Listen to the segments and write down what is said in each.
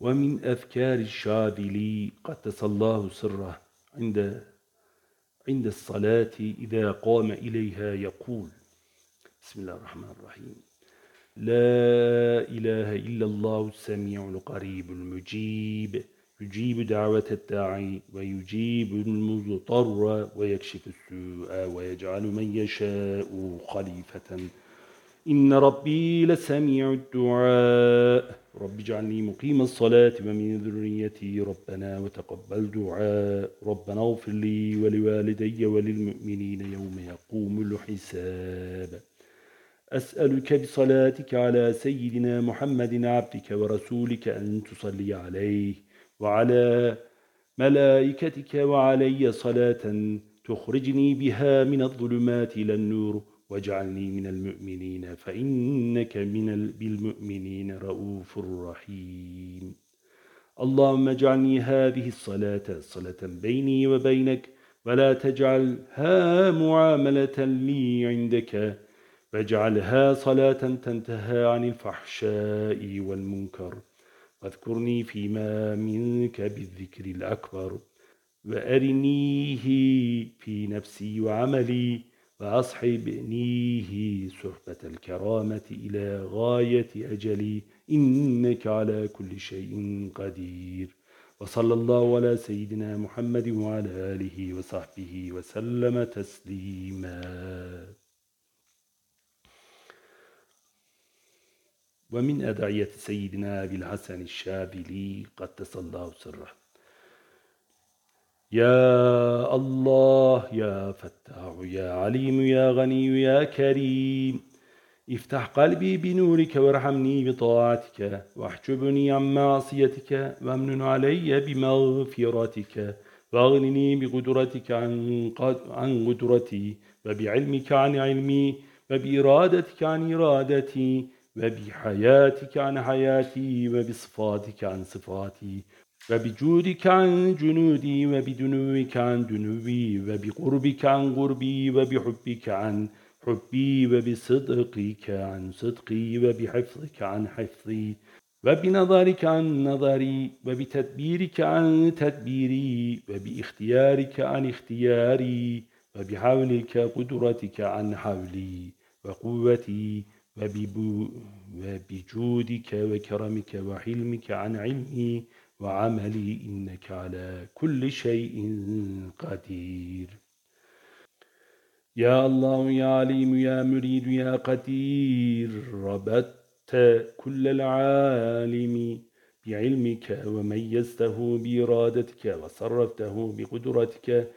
ومن أذكار الشاذلي قدس الله سره عند عند الصلاة إذا قام إليها يقول بسم الله الرحمن الرحيم. لا إله إلا الله السميع القريب المجيب. يجيب دعوة الداعي ويجيب المضطر ويكشف السوء ويجعل من يشاء خليفة. إن ربي لسميع الدعاء. رب اجعلني مقيم الصلاة ومن ذريتي ربنا وتقبل دعاء. ربنا اغفر لي ولوالدي وللمؤمنين يوم يقوم الحساب. أسألك بصلاتك على سيدنا محمد عبدك ورسولك أن تصلي عليه وعلى ملائكتك وعلي صلاة تخرجني بها من الظلمات إلى النور واجعلني من المؤمنين فإنك من بالمؤمنين رؤوف رحيم. اللهم اجعلني هذه الصلاة صلاة بيني وبينك ولا تجعلها معاملة لي عندك واجعلها صلاة تنتهى عن الفحشاء والمنكر. واذكرني فيما منك بالذكر الأكبر وأرنيه في نفسي وعملي. وأصحبنيه صحبة الكرامة إلى غاية أجلي. إنك على كل شيء قدير. وصلى الله على سيدنا محمد وعلى آله وصحبه وسلم تسليما. ومن أدعية سيدنا أبي الحسن الشاذلي قدس الله سره. يا الله يا فتاح يا عليم يا غني يا كريم. افتح قلبي بنورك وارحمني بطاعتك واحجبني عن معصيتك وامن علي بمغفرتك. واغنني بقدرتك عن, عن قدرتي وبعلمك عن علمي وبإرادتك عن إرادتي وبحياتك عن حياتي وبصفاتك عن صفاتي. وبجودك عن جنودي وبدنوك عن دنوي وبقربك عن قربي وبحبك عن حبي وبصدقك عن صدقي وبحفظك عن حفظي وبنظرك عن نظري وبتدبيرك عن تدبيري وبإختيارك عن اختياري وبحولك قدرتك عن حولي وقوتي وبجودك وكرمك وحلمك عن علمي وعملي إنك على كل شيء قدير. يا الله يا عليم يا مريد يا قدير ربطت كل العالم بعلمك وميزته بإرادتك وصرفته بقدرتك.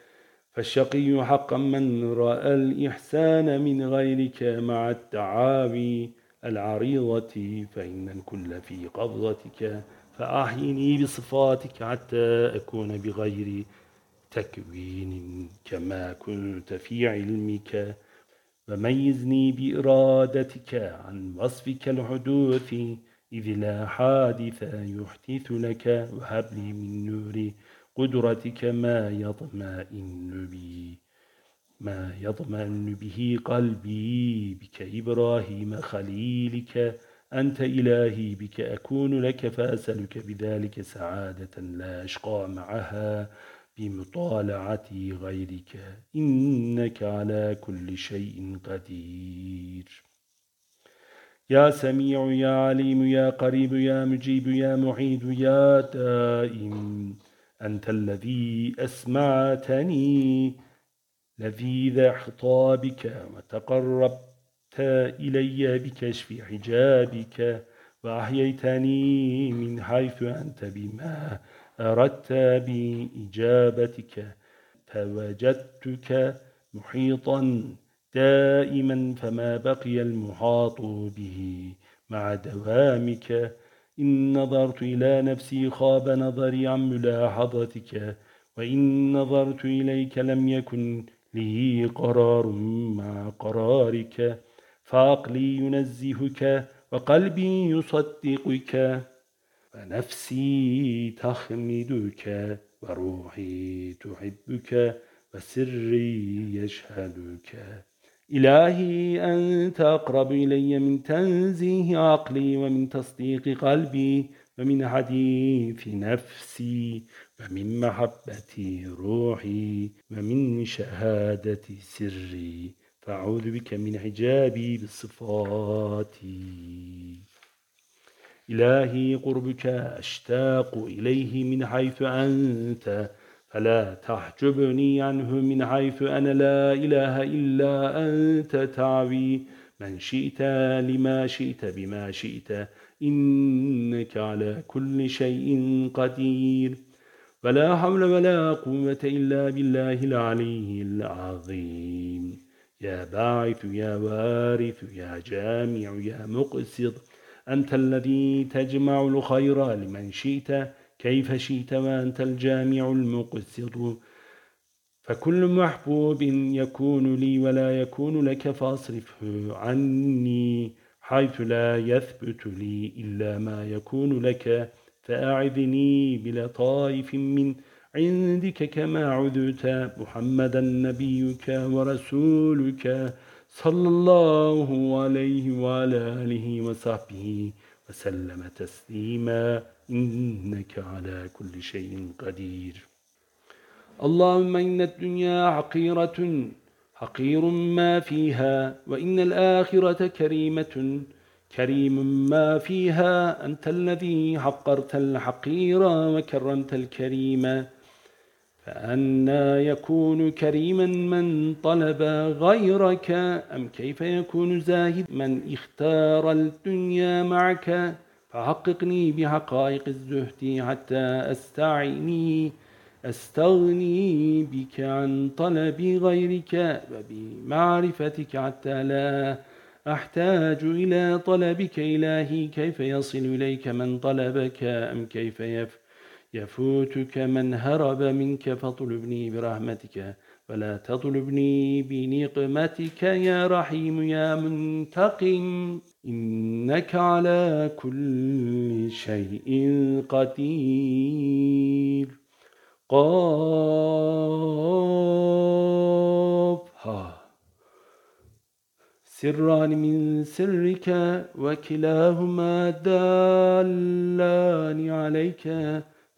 فالشقي حقا من رأى الإحسان من غيرك مع التعاوي العريضة فإن الكل في قبضتك. فأحيني بصفاتك حتى أكون بغير تكوين كما كنت في علمك. وميزني بإرادتك عن وصفك الحدوث إذ لا حادث يحدث لك. وهب لي من نور قدرتك ما يطمئن بي ما يطمئن به قلبي بك إبراهيم خليلك. أنت إلهي بك أكون لك فأسألك بذلك سعادة لا أشقى معها بمطالعة غيرك. إنك على كل شيء قدير. يا سميع يا عليم يا قريب يا مجيب يا معيد يا دائم أنت الذي أسمعتني لذيذ خطابك وتقربت إلي بكشف حجابك وأحييتني من حيث أنت بما أردت بإجابتك. فوجدتك محيطا دائما فما بقي المحاط به مع دوامك. إن نظرت إلى نفسي خاب نظري عن ملاحظتك وإن نظرت إليك لم يكن لي قرار مع قرارك. فعقلي ينزهك وقلبي يصدقك ونفسي تخمدك وروحي تحبك وسري يشهدك. إلهي أنت أقرب إلي من تنزيه عقلي ومن تصديق قلبي ومن حديث نفسي ومن محبة روحي ومن شهادة سري. فأعوذ بك من حجابي بالصفات. إلهي قربك أشتاق إليه من حيث أنت فلا تحجبني عنه من حيث أنا لا إله إلا أنت. تعوي من شئت لما شئت بما شئت إنك على كل شيء قدير. ولا حول ولا قوة إلا بالله العلي العظيم. يا باعث يا وارث يا جامع يا مقصد أنت الذي تجمع الخير لمن شئت كيف شئت وأنت الجامع المقصد فكل محبوب يكون لي ولا يكون لك فاصرفه عني حيث لا يثبت لي إلا ما يكون لك فأعذني بلطائف من عندك كما عذت محمدا نبيك ورسولك صلى الله عليه وعلى آله وصحبه وسلم تسليما. إنك على كل شيء قدير. اللهم إن الدنيا حقيرة حقير ما فيها وإن الآخرة كريمة كريم ما فيها. أنت الذي حقرت الحقير وكرمت الكريم. فأنا يكون كريما من طلب غيرك أم كيف يكون زاهد من اختار الدنيا معك؟ فحققني بحقائق الزهد حتى أستعني أستغني بك عن طلب غيرك وبمعرفتك حتى لا أحتاج إلى طلبك إلهي. كيف يصل إليك من طلبك؟ أم كيف يفوتك من هرب منك فطلبني برحمتك ولا تطلبني بنقمتك يا رحيم يا منتقم. إنك على كل شيء قدير. قاف. ها. سران من سرك وكلاهما دالان عليك.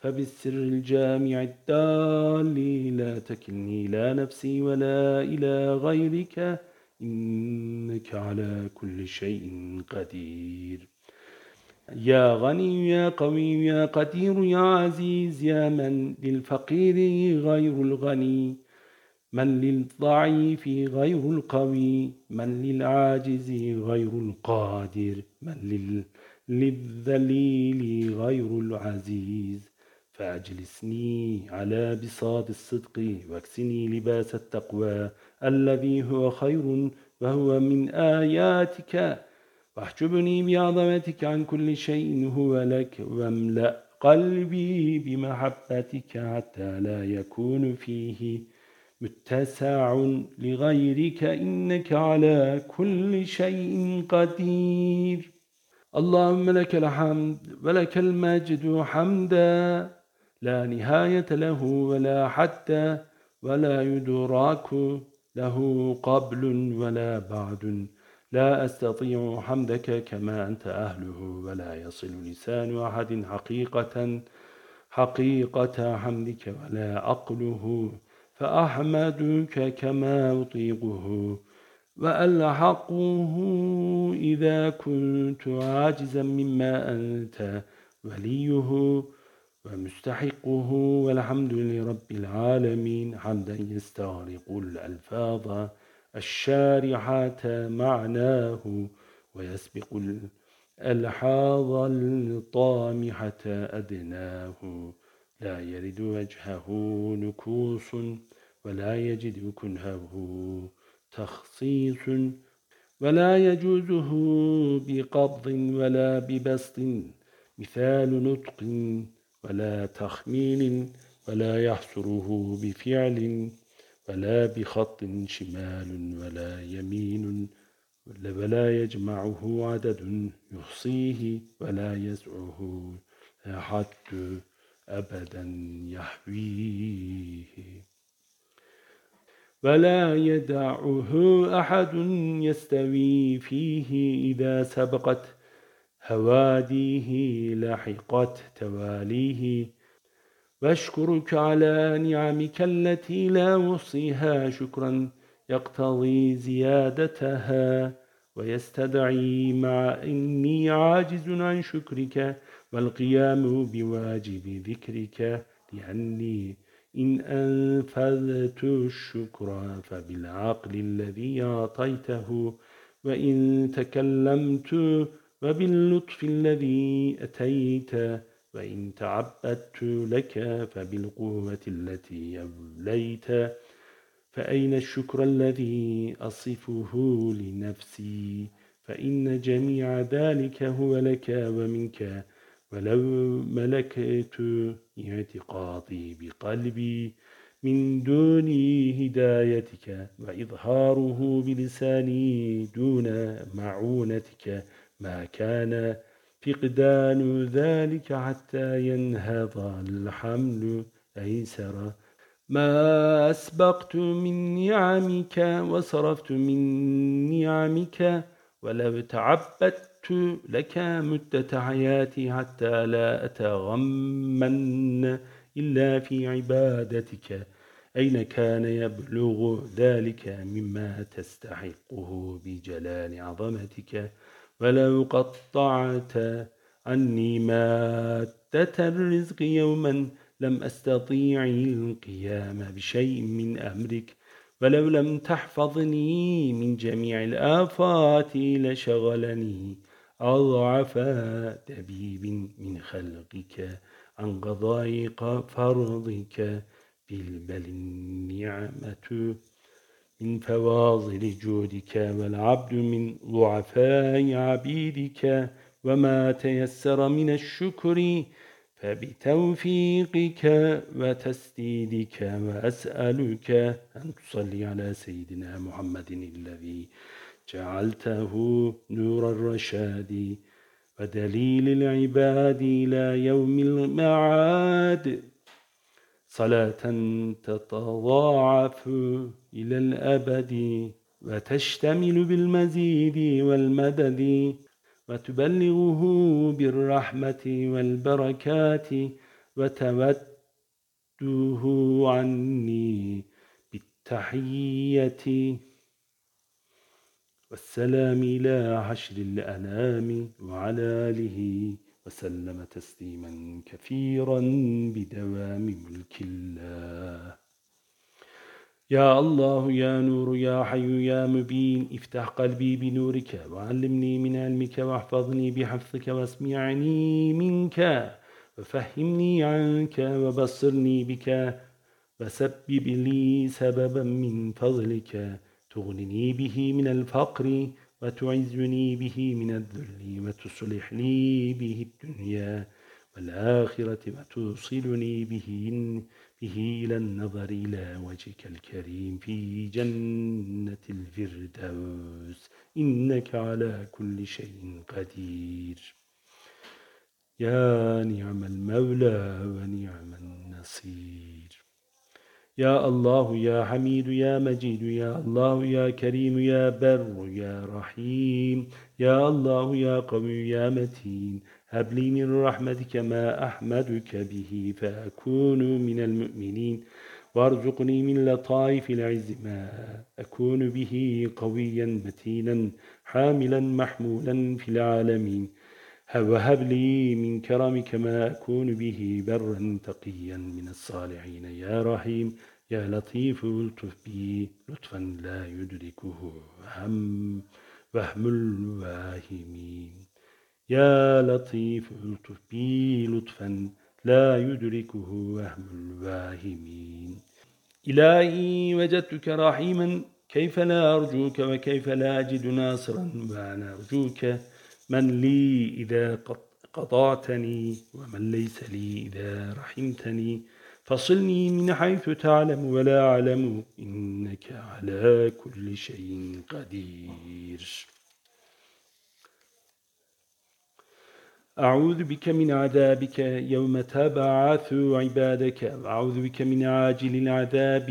فبالسر الجامع الدالي لا تكلني لا نفسي ولا إلى غيرك إنك على كل شيء قدير. يا غني يا قوي يا قدير يا عزيز يا من للفقير غير الغني من للضعيف غير القوي من للعاجز غير القادر من للذليل غير العزيز. فأجلسني على بساط الصدق واكسني لباس التقوى الذي هو خير وهو من آياتك. واحجبني بعظمتك عن كل شيء هو لك واملأ قلبي بمحبتك حتى لا يكون فيه متسع لغيرك. إنك على كل شيء قدير. اللهم لك الحمد ولك المجد حمدا. لا نهاية له ولا حتى ولا يدراك له قبل ولا بعد. لا أستطيع حمدك كما أنت أهله ولا يصل لسان أحد حقيقة حقيقة حمدك ولا أقله فأحمدك كما أطيقه وألحقه إذا كنت عاجزا مما أنت وليه. ومستحقه والحمد لرب العالمين. حمدا يستغرق الألفاظ الشارحات معناه ويسبق الألحاظ الطامحة أدناه. لا يرد وجهه نكوص ولا يجد كنهه تخصيص ولا يجوزه بقبض ولا ببسط. مثال نطق ولا تخمين ولا يحصره بفعل ولا بخط شمال ولا يمين ولا يجمعه عدد يحصيه ولا يسعه حتى أبدا يحويه. ولا يدعه أحد يستوي فيه إذا سبقت هواديه لحقت تواليه. واشكرك على نعمك التي لا وصيها شكرا يقتضي زيادتها. ويستدعي مع إني عاجز عن شكرك والقيام بواجب ذكرك لأني إن أنفذت الشكر فبالعقل الذي أعطيته. وإن تكلمت وباللطف الذي أتيت وإن تعبدت لك فبالقوة التي أوليت فأين الشكر الذي أصفه لنفسي؟ فإن جميع ذلك هو لك ومنك ولو ملكت اعتقاضي بقلبي من دون هدايتك وإظهاره بلساني دون معونتك. ما كان فقدان ذلك حتى ينهض الحمل أيسر. ما أسبقت من نعمك وصرفت من نعمك ولو تعبدت لك مدة حياتي حتى لا أتغمن إلا في عبادتك. أين كان يبلغ ذلك مما تستحقه بجلال عظمتك؟ ولو قطعت عني مادة الرزق يوما لم أستطيع القيام بشيء من أمرك ولو لم تحفظني من جميع الآفات لشغلني أضعف دبيب من خلقك عن قضاء فرضك بل النعمة من فواضل جودك والعبد من ضعفاء عبيدك وما تيسر من الشكر فبتوفيقك وتسديدك وأسألك أن تصلي على سيدنا محمد الذي جعلته نور الرشاد ودليل العباد إلى يوم المعاد. صلاة تتضاعف إلى الأبد وتشتمل بالمزيد والمدد وتبلغه بالرحمة والبركات وتوده عني بالتحية. والسلام إلى حشر الأنام وعلى آله وسلم تسليما كثيرا بدوام ملك الله. يا الله يا نور يا حي يا مبين افتح قلبي بنورك وعلمني من علمك واحفظني بحفظك واسمعني منك وفهمني عنك وبصرني بك وسبب لي سببا من فضلك. تغنني به من الفقر وتعزني به من الذل وتصلح لي به الدنيا والآخرة وتوصلني به به إلى النظر إلى وجهك الكريم في جنة الفردوس. إنك على كل شيء قدير. يا نعم المولى ونعم النصير. يا الله يا حميد يا مجيد يا الله يا كريم يا بر يا رحيم يا الله يا قوي يا متين هب لي من رحمتك ما أحمدك به فأكون من المؤمنين وارزقني من لطائف العز ما أكون به قويا متينا حاملا محمولا في العالمين وهب لي من كرمك ما أكون به برا تقيا من الصالحين يا رحيم يا لطيف الطف بي لطفا لا يدركه هم وهم الواهمين يا لطيف الطف بي لطفا لا يدركه وهم الواهمين إلهي وجدتك رحيما كيف لا أرجوك وكيف لا أجد ناصرا وأنا أرجوك من لي إذا قطعتني ومن ليس لي إذا رحمتني فصلني من حيث تعلم ولا أعلم إنك على كل شيء قدير. أعوذ بك من عذابك يوم تبعث عبادك وأعوذ بك من عاجل العذاب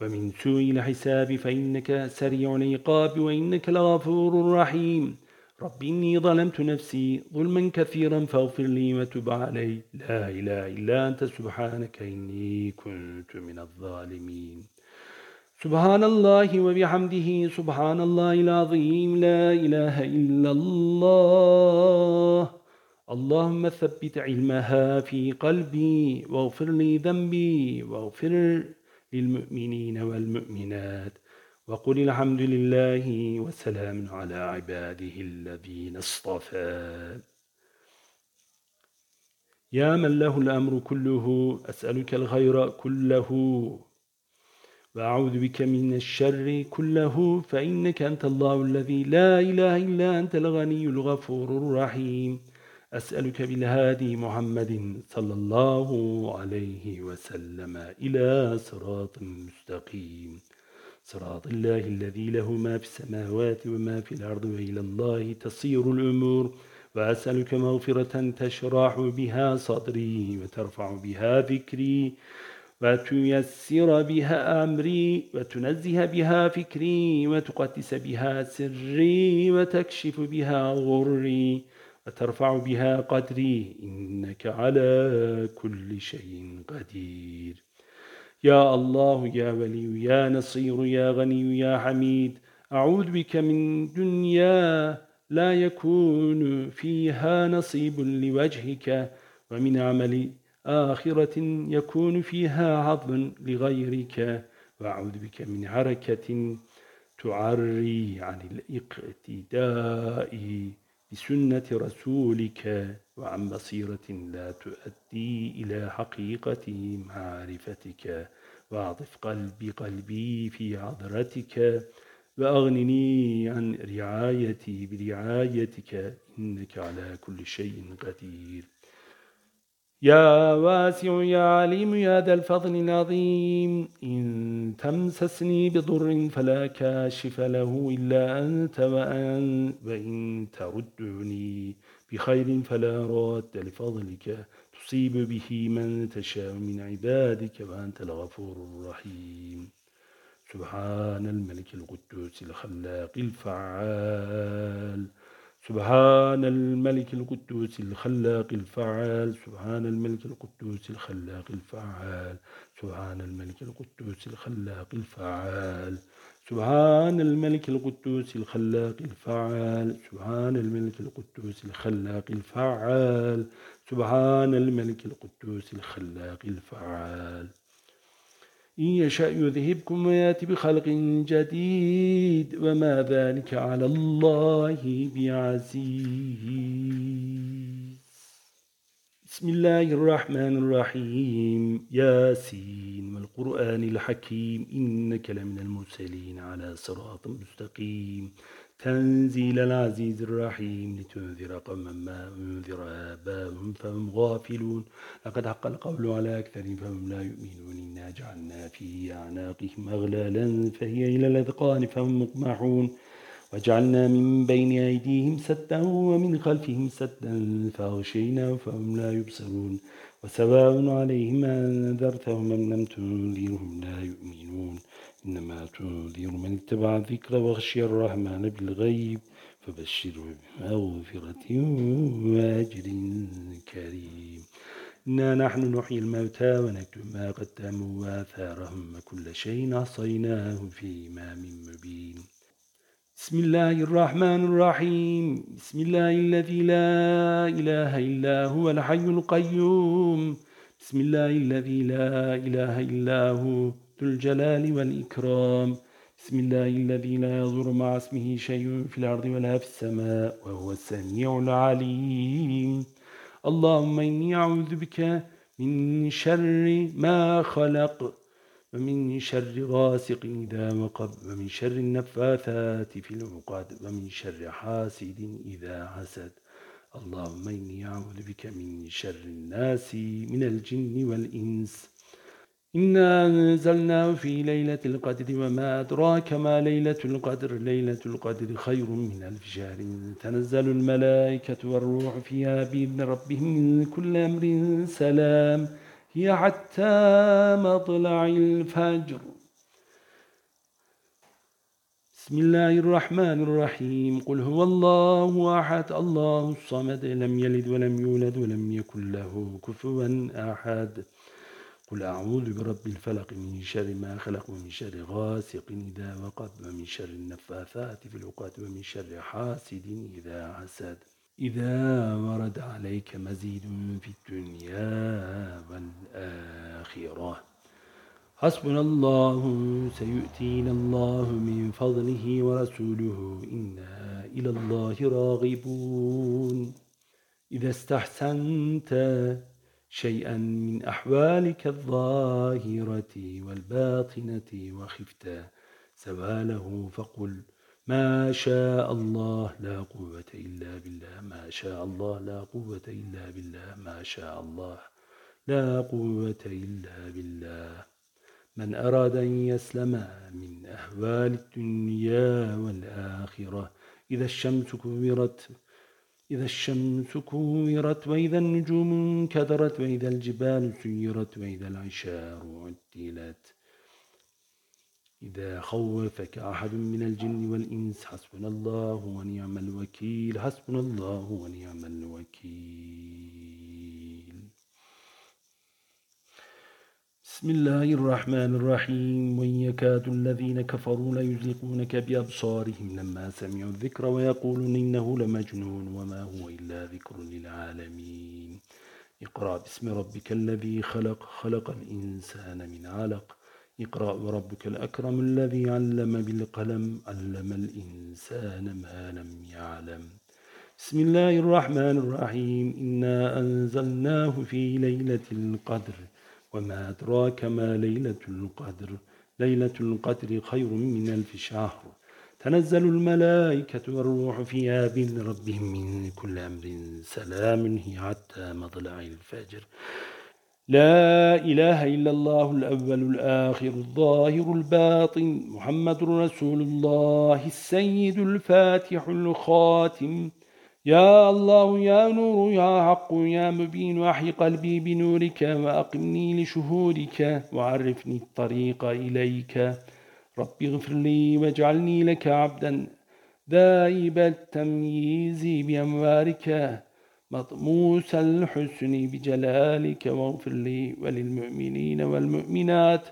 ومن سوء الحساب فإنك سريع العقاب وإنك لغفور رحيم. رب إني ظلمت نفسي ظلما كثيرا فاغفر لي وتب علي. لا إله إلا أنت سبحانك إني كنت من الظالمين. سبحان الله وبحمده سبحان الله العظيم لا إله إلا الله. اللهم ثبت علمها في قلبي واغفر لي ذنبي واغفر للمؤمنين والمؤمنات. وقل الحمد لله وسلام على عباده الذين اصطفى. يا من له الأمر كله أسألك الخير كله. وأعوذ بك من الشر كله فإنك أنت الله الذي لا إله إلا أنت الغني الغفور الرحيم. أسألك بالهادي محمد صلى الله عليه وسلم إلى صراط مستقيم. صراط الله الذي له ما في السماوات وما في الأرض وإلى الله تصير الأمور وأسألك مغفرة تشرح بها صدري وترفع بها ذكري وتيسر بها أمري وتنزه بها فكري وتقدس بها سري وتكشف بها غري وترفع بها قدري إنك على كل شيء قدير. يا الله يا ولي يا نصير يا غني يا حميد أعوذ بك من دنيا لا يكون فيها نصيب لوجهك ومن عمل آخرة يكون فيها عظم لغيرك. وأعوذ بك من حركة تعري عن الإقتداء بسنة رسولك. وعن بصيرة لا تؤدي إلى حقيقة معرفتك وأعطف قلبي قلبي في عذرتك وأغنني عن رعايتي برعايتك إنك على كل شيء قدير. يا واسع يا عليم يا ذا الفضل العظيم إن تمسسني بضر فلا كاشف له إلا أنت وأن وإن تردني بخير فلا راد لفضلك. تصيب به من تشاء من عبادك وأنت الغفور الرحيم. سبحان الملك القدوس الخلاق الفعال. سبحان الملك القدوس الخلاق الفعال. سبحان الملك القدوس الخلاق الفعال. سبحان الملك القدوس الخلاق الفعال. سبحان الملك القدوس الخلاق الفعال. سبحان الملك القدوس الخلاق الفعال. سبحان الملك القدوس الخلاق الفعال. إن يشاء يذهبكم ويأتي بخلق جديد. وما ذلك على الله بعزيز. بسم الله الرحمن الرحيم. ياسين والقرآن الحكيم؟ إنك لمن المرسلين على صراط مستقيم. تنزيل العزيز الرحيم لتنذر قوما ما أنذر آباهم فهم غافلون. لقد حق القول على أكثر فهم لا يؤمنون. إنا جعلنا في أعناقهم أغلالا فهي إلى الأذقان فهم مقمحون. وجعلنا من بين أيديهم سدا ومن خلفهم سدا فأغشينا فهم لا يبصرون وسواء عليهم أنذرتهم أم لم تنذرهم لا يؤمنون إنما تنذر من اتبع الذكر وغشي الرحمن بالغيب فبشره بمغفرة وأجر كريم إنا نحن نحيي الموتى ونكتب ما قدموا وآثارهم وكل شيء عصيناه في إمام مبين بسم الله الرحمن الرحيم بسم الله الذي لا إله إلا هو الحي القيوم بسم الله الذي لا إله إلا هو ذو الجلال والإكرام بسم الله الذي لا يضر مع اسمه شيء في الأرض ولا في السماء وهو السميع العليم اللهم إني أعوذ بك من شر ما خلق ومن شر غاسق إذا وقب ومن شر النفاثات في العقد ومن شر حاسد إذا حسد. اللهم إني أعوذ بك من شر الناس من الجن والإنس. إنا أنزلناه في ليلة القدر وما أدراك ما ليلة القدر. ليلة القدر خير من ألف شهر. تنزل الملائكة والروح فيها بإذن ربهم من كل أمر سلام. هي حتى مطلع الفجر. بسم الله الرحمن الرحيم. قل هو الله أحد. الله الصمد لم يلد ولم يولد ولم يكن له كفوا أحد. قل أعوذ برب الفلق من شر ما خلق ومن شر غاسق إذا وقب ومن شر النفاثات في العقاد ومن شر حاسد إذا حسد. إذا ورد عليك مزيد في الدنيا والآخرة. حسبنا الله سيؤتينا الله من فضله ورسوله. إنا إلى الله راغبون. إذا استحسنت شيئا من أحوالك الظاهرة والباطنة وخفت سواله فقل ما شاء الله لا قوة إلا بالله. ما شاء الله لا قوة إلا بالله. ما شاء الله لا قوة إلا بالله. من أراد أن يسلم من أهوال الدنيا والآخرة إذا الشمس كورت إذا الشمس كورت وإذا النجوم انكدرت وإذا الجبال سيرت وإذا العشار عطلت. إذا خوفك أحد من الجن والإنس حسبنا الله ونعم الوكيل حسبنا الله ونعم الوكيل. بسم الله الرحمن الرحيم. وإن يكاد الذين كفروا ليزلقونك بأبصارهم لما سمعوا الذكر ويقولون إنه لمجنون وما هو إلا ذكر للعالمين. اقرأ باسم ربك الذي خلق خلق الإنسان من علق. اقرأ وربك الأكرم الذي علم بالقلم علم الإنسان ما لم يعلم. بسم الله الرحمن الرحيم. إنا أنزلناه في ليلة القدر وما أدراك ما ليلة القدر؟ ليلة القدر خير من ألف شهر. تنزل الملائكة والروح فيها بإذن ربهم من كل أمر سلام هي حتى مطلع الفجر. لا إله إلا الله الأول الآخر الظاهر الباطن محمد رسول الله السيد الفاتح الخاتم. يا الله يا نور يا حق يا مبين أحي قلبي بنورك وأقمني لشهودك وعرفني الطريق إليك. ربي اغفر لي واجعلني لك عبدا. ذائب التمييز بأموارك مطموس الحسن بجلالك واغفر لي وللمؤمنين والمؤمنات.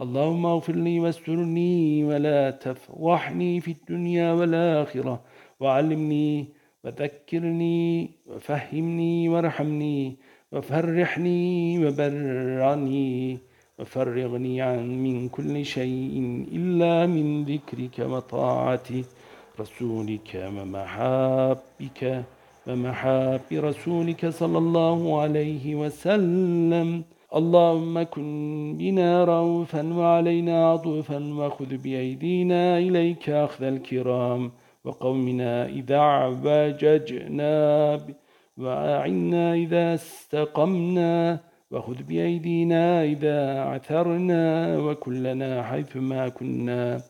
اللهم اغفر لي واسترني ولا تفضحني في الدنيا والآخرة. وعلمني وذكرني وفهمني وارحمني وفرحني وبرعني وفرغني عن من كل شيء إلا من ذكرك وطاعة رسولك ومحابك ومحاب رسولك صلى الله عليه وسلم. اللهم كن بنا روفا وعلينا عطوفا وخذ بأيدينا إليك أخذ الكرام. وقومنا إذا عبججنا وأعنا إذا استقمنا. وخذ بأيدينا إذا عثرنا. وكلنا حيثما كنا.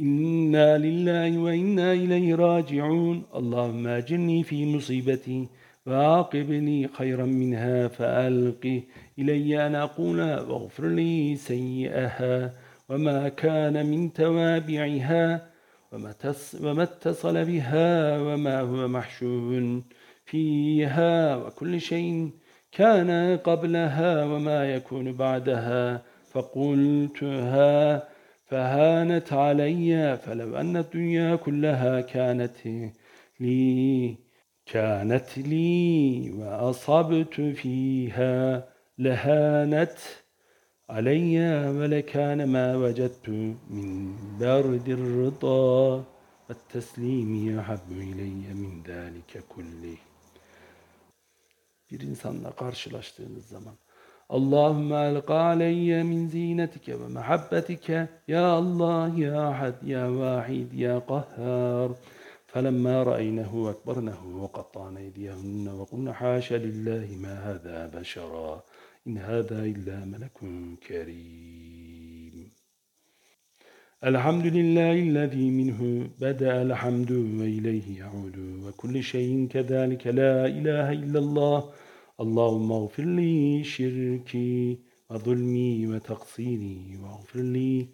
إنا لله وإنا إليه راجعون. اللهم أجرني في مصيبتي وعاقبني خيرا منها فألقي إلي أن أقول واغفر لي سيئها وما كان من توابعها وما اتصل بها وما هو محشو فيها وكل شيء كان قبلها وما يكون بعدها فقلتها فهانت علي فلو أن الدنيا كلها كانت لي كانت لي وأصبت فيها لهانت علي ولكان ما وجدت من برد الرضا والتسليم أحب إلي من ذلك كله. Bir insanla karşılaştığınız zaman Alqa aleyye min zinetike ve mehabbetike ya Allah ya Ahad ya Vahid ya Qahhar فلما رأينه أكبرنه وقطعن أيديهن وقلن حاش لله ما هذا بشرا إن هذا إلا ملك كريم. الحمد لله الذي منه بدأ الحمد وإليه يعود وكل شيء كذلك لا إله إلا الله. Allahümme gfirli şirki ve zulmi ve taksiri ve gfirli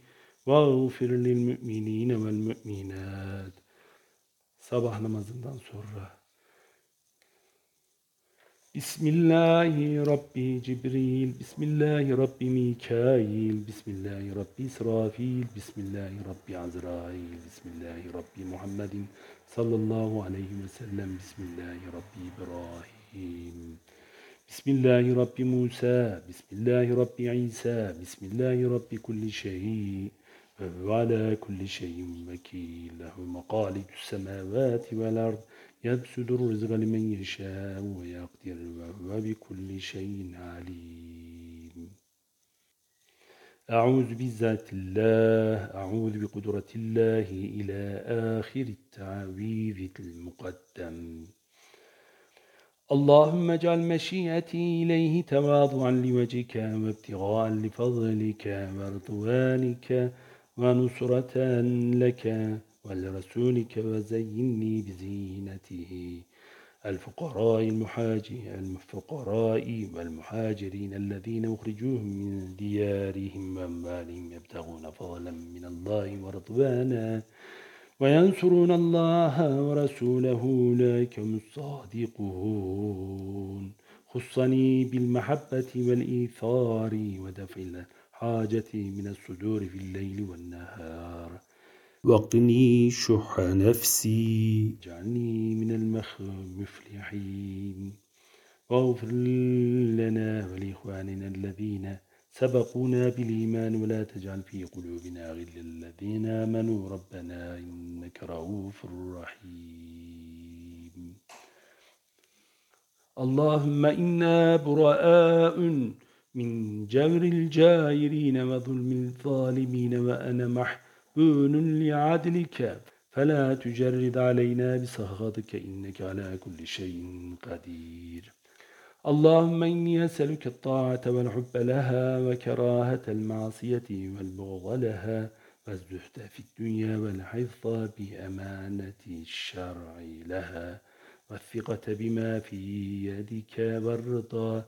ve gfirlil müminine vel müminat. Sabah namazından sonra. Bismillahi Rabbi Cibril, Bismillahi Rabbi Mikail, Bismillahi Rabbi İsrafil, Bismillahi Rabbi Azrail, Bismillahi Rabbi Muhammedin sallallahu aleyhi ve sellem, Bismillahi Rabbi İbrahim. بسم الله رب موسى بسم الله رب عيسى بسم الله رب كل شيء وعلى كل شيء مكيل له مقالد السماوات والأرض يبسد الرزق لمن يشاء ويقدر وهو بكل شيء عليم. أعوذ بذات الله أعوذ بقدرة الله إلى آخر التعويذ المقدم. اللهم اجعل مشيئتي إليه تواضعا لوجهك وابتغاء لفضلك ورضوانك ونصرة لك ولرسولك وزيني بزينته. الفقراء الفقراء والمهاجرين الذين أخرجوهم من ديارهم وأموالهم يبتغون فضلا من الله ورضوانا. وينصرون الله ورسوله أولئك هم الصادقون. خصني بالمحبة والإيثار ودفع الحاجة من الصدور في الليل والنهار. وقني شح نفسي. اجعلني من المفلحين واغفر لنا ولإخواننا الذين سبقونا بالإيمان ولا تجعل في قلوبنا غل الذين آمنوا. ربنا إنك رؤوف رحيم. اللهم إنا براء من جور الجائرين وظلم الظالمين وأنا محب بون لعدلك. فلا تجرد علينا بسخطك إنك على كل شيء قدير. اللهم إني أسألك الطاعة والحب لها وكراهة المعصية والبغض لها والزهد في الدنيا والحفظ بأمانة الشرع لها والثقة بما في يدك والرضا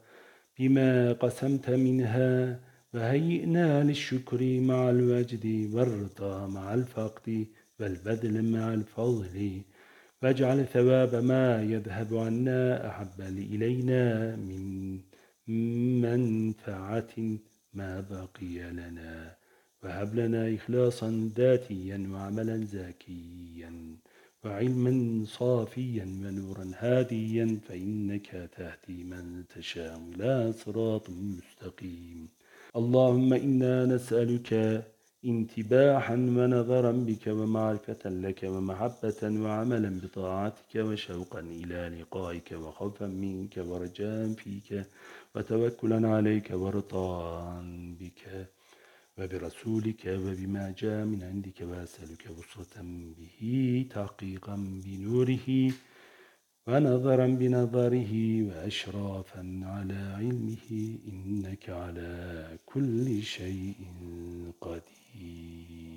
بما قسمت منها وهيئنا للشكر مع الوجد والرضا مع الفقد والبذل مع الفضل واجعل ثواب ما يذهب عنا أحب إلينا من منفعة ما بقي لنا. وهب لنا إخلاصا ذاتيا وعملا زاكيا وعلما صافيا ونورا هاديا فإنك تهدي من تشاء إلى صراط مستقيم. اللهم إنا نسألك انتباحا ونظرا بك ومعرفة لك ومحبة وعملا بطاعتك وشوقا إلى لقائك وخوفا منك ورجاء فيك وتوكلا عليك ورطاء بك وبرسولك وبما جاء من عندك وأسألك وصرة به تحقيقا بنوره ونظرا بنظره وأشرافا على علمه إنك على كل شيء قدير. Y